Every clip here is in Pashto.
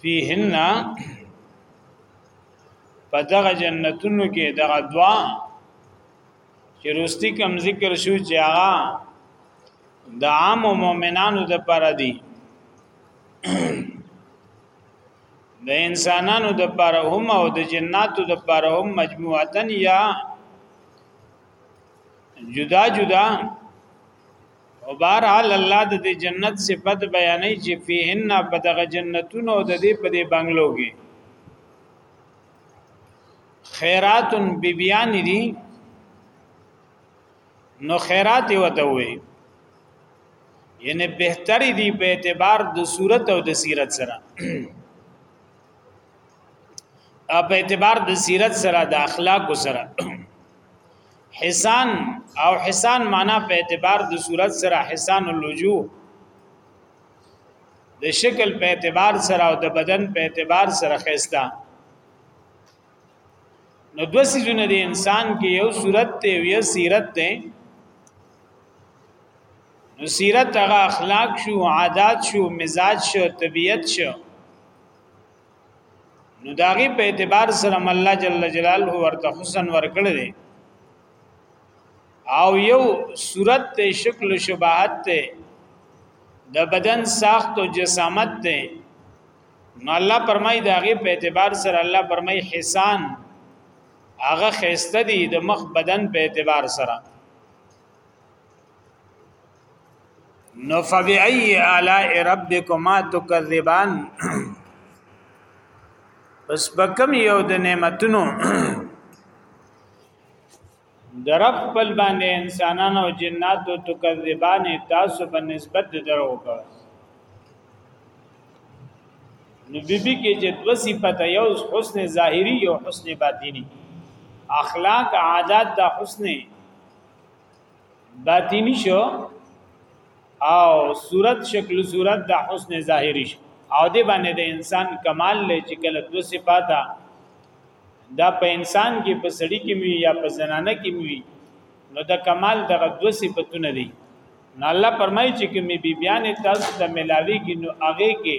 فیهن په دغه جنتونو کې دغه دوا چې رستی کم ذکر شو چې هغه د عام مؤمنانو د پاره دی د انسانانو د پاره هم او د جناتو د پاره هم مجموعتن یا جدا جدا او بهر حال الله د دې جنت صفت بیانې چې فیهن په دغه جنتونو او د دې په دې بنگلو کې خیرات بیبیان دي نو خیرات وته وي یعنی بهتري دي په اعتبار د صورت او د سیرت سره په اعتبار د سیرت سره د اخلاق سره حسان او حسان معنا په اعتبار د صورت سره حسان الوجوه د شکل په اعتبار سره او د بدن په اعتبار سره خيستا نو دو سيزونه د انسان کې یو صورت ته یو سیرت ده نو سیرت هغه اخلاق شو عادات شو مزاج شو طبیعت شو نو داغي په اعتبار سره الله جل جلاله ورته حسن ورکړي دي او یو صورت ته شکل شباهت ته د بدن ساخت او جسامت ته نو الله پرمای داغي په اعتبار سره الله پرمای حسان هغه خسته دي د مخ بدن په اعتبار سره نو فبأي آلاء ربكما تكذبان پس بکم یو د نعمتونو درب خپل باندې انسانانو او جناتو تکذبان تاسو په نسبت د درو کا نو بیبي کې چې دو صفته یو حسن ظاهری یو حسن باطینی اخلاق عادت د حسن باطینی شو او صورت شکل صورت د حسن ظاهری شو او دی باندې د انسان کمال لې چې کله دو صفاته دا په انسان کې په سړی کې وي یا په زنانه کې وي نو د کمال دغه دو صفاتونه دي نو الله فرمایي چې کومې بیبيانې تاسو ته ملاوي کې نو هغه کې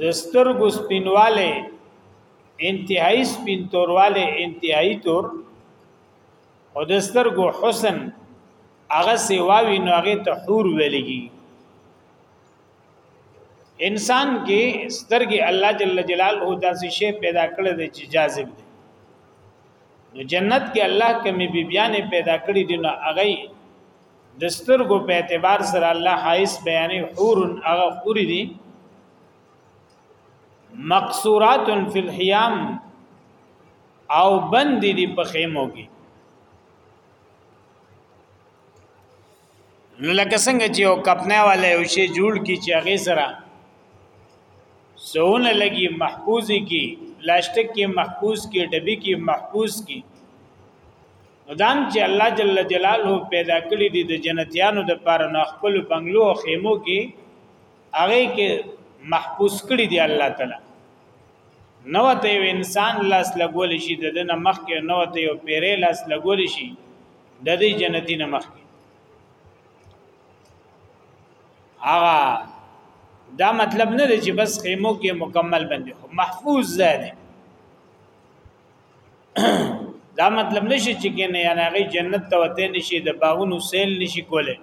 د سترګو سپینواله انتهایی سپین تورواله انتهایی تور او د سترګو حسن هغه سیواوی نو هغه ته حور ویلږي انسان کې سترګې الله جل جلاله داسې شی پیدا کړی دی چې جاذب دی نو جنت کې الله کمی بیبیانې پیدا کړې دي نو هغه د سترګو په اعتبار سره الله حایس بیانې حور هغه حور دي مقصورات فی الحیام او بند دي په خیمو کې نو لکه څنګه چې یو کپنه والا یو شی جوړ کی چې هغه سره سونه لګي محفوظي کی پلاستیک کې محفوظ کی ډبی کې محفوظ کی دام چې الله جل جلاله پیدا کړی دی د جنتیانو د پاره نو خپل بنگلو او خیمو کې هغه کې محبوس کړی دی الله تعالی نو ته یو انسان لاس لګول شي د دنه مخ کې نو ته یو پیرې لاس لګول شي د دې جنتی نه مخ کې هغه دا مطلب نه دی چې بس خیمو کې مکمل بندي محفوظ ځای دی دا مطلب نشي چې کنه یا هغه جنت ته وته نشي د باغونو سیل نشي کوله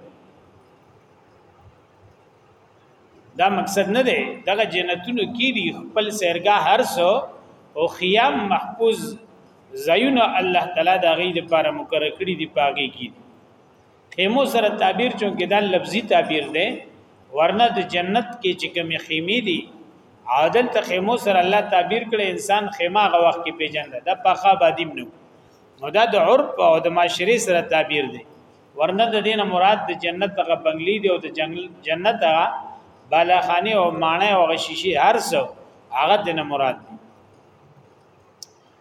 دا مقصد نه دی دغه جنتونو کې دي خپل سرګه هر څو او خیام محفوظ زینو الله تعالی دا غي د لپاره مقرر کړی دی پاګه کې خیمو سره تعبیر چون کې دا لفظي تعبیر دی ورنه د جنت کې چې کومې خیمې دي عادل ته خیمو سره الله تعبیر کړي انسان خیمه غو وخت کې پیژنده دا پخا بادیم نو نو دا د عرف او د معاشري سره تعبیر دی ورنه د دینه مراد د جنت هغه بنگلی دی او د جنت هغه بالاخانه او مانه او غشیشي هر څو هغه دینه مراد دی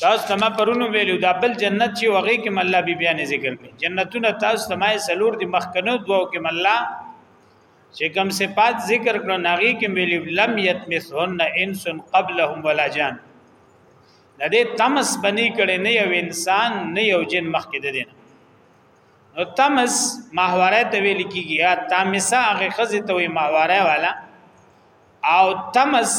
تاسو ته ما پرونو ویلو دا بل جنت چې وغه کې مله بي بیان ذکر کړي جنتونه تاسو ته ما سلور دي مخکنو دوو کې مله چې کوم صفات ذکر کړو ناغي کې ویلو لم یتمسهن انس قبلهم ولا جان د دې تمس بنی کړي نه یو انسان نه یو جن مخکې ده دینه نو تمس ماهواره ته ویل کیږي یا تامسه هغه خزه ته وي ماهواره والا او تمس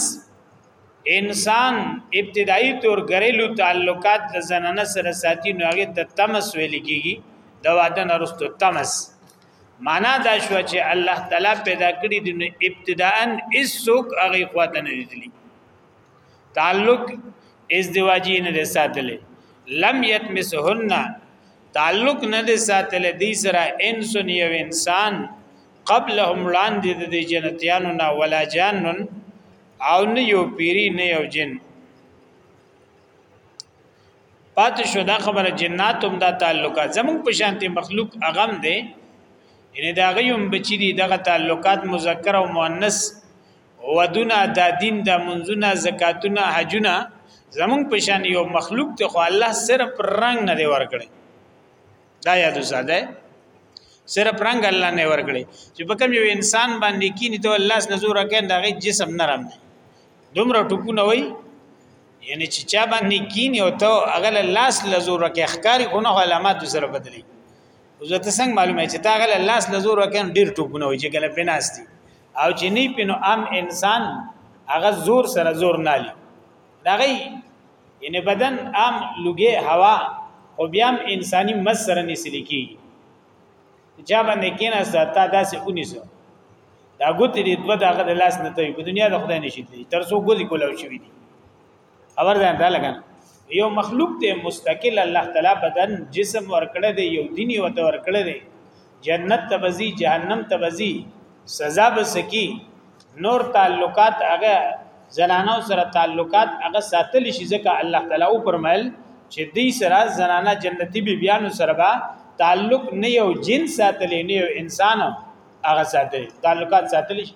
انسان ابتدایي تور غریلو تعلقات د زنانه سره ساتي نو هغه ته تمس ویل کیږي د واده نرستو تمس معنا دا شو چې الله تعالی پیدا کړی د ابتداءا اسوک هغه خواته نه دي تعلق ازدواجی نه دي ساتل لم یتمسهن تعلق نه دي ساتل دي سره انسان یو انسان قبلهم وړاندې د دې جنتیانو نه ولا جانن او نه یو پیری نه یو جن پاتې شو دا خبره جنات هم دا تعلقات زموږ په شانتي مخلوق اغم دی یعنی دا غيوم بچی دي دغه تعلقات مذکر او مؤنث ودونه دا دین دا منځونه زکاتونه حجونه زموږ په شان یو مخلوق ته خو الله صرف رنگ نه دی ورکړي دا یاد وساته صرف رنگ الله نه ورکړي چې په کوم یو انسان باندې کینی ته الله س نزور کین دا غي جسم نرم دی دومره ټکونه وای یعنی چې چا باندې کینی او ته اغل الله س لزور کې اخکاری کو نه علامات سره بدلی زه ته څنګه معلومه چې تا غل الله س لزور کین ډیر ټکونه وای چې کله پناستي او چې نه پینو ام انسان هغه زور سره زور نالي دا غي یعنی بدن عام لګي هوا خو بیا هم انساني مس سره نسل کی چا باندې کینا ستا داسې اونیسو دا ګوتې دې دوه دغه د لاس نه توي په دنیا د خدای نشي تللی تر څو ګوتې کولاو شي دي خبر ځان ته لګا یو مخلوق ته مستقل الله تعالی بدن جسم ورکړه دی یو دین یو ته ورکړه دی جنت ته بزي جهنم ته بزي سزا بسکی نور تعلقات هغه زنانو سره تعلقات هغه ساتل شي ځکه الله تعالی او پرمل چې دې سره زنانه جنتی بی بیانو سره با تعلق نه یو جن ساتل نه یو انسان هغه ساتل تعلقات ساتل شي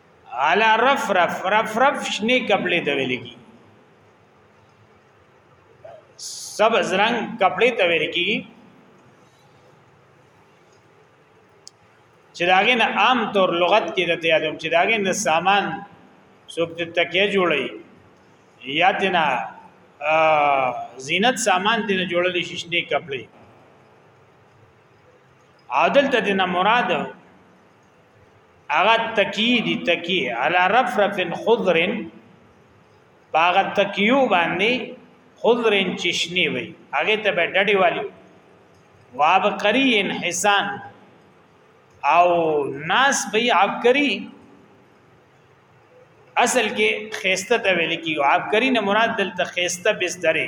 علی رف رف رف رف شنی کپڑے ته ویل کی سبز رنگ کپڑے ته ویل کی چې داګه نه عام طور لغت کې د یادوم چې داګه نه سامان څوک د تکیه جوړي یا تینا زینت سامان تینا جوړل شي شنی کپڑے عادل ته تینا مراد هغه تکی دی تکی علی رفرف خضر باغه تکیو باندې خضر چشنی وي هغه ته به ډډی والی واب قری انحسان او ناس به عبقری اصل کې خيسته ته ویل کیږي عبقری نه مراد دلته خيسته بستره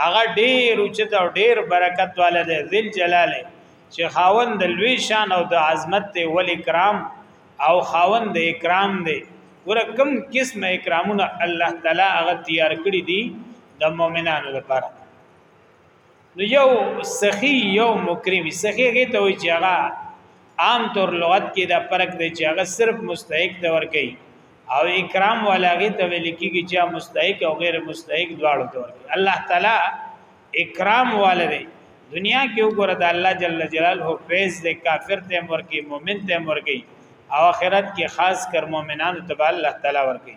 هغه ډیر اوچت او ډیر برکت والا دی ذل جلال چې خاوند د لوی شان او د عظمت دی ول اکرام او خاوند د اکرام دی ورکم قسم اکرامونه الله تعالی هغه تیار کړی دی د مؤمنانو لپاره نو یو سخی یو مکرمی سخی هغه ته وی چې هغه عام طور لغت کې دا فرق دی چې هغه صرف مستحق دی ور کوي او اکرام ولاغه ته ویل کیږي چې مستحق او غیر مستحق دواړو ته ورکړي الله تعالی اکرام والره دنیا کې وګوره د الله جل جلاله فیض د کافر ته امر کې مؤمن ته امر کې او آخرت کې خاص کر مؤمنانو ته الله تعالی ورکړي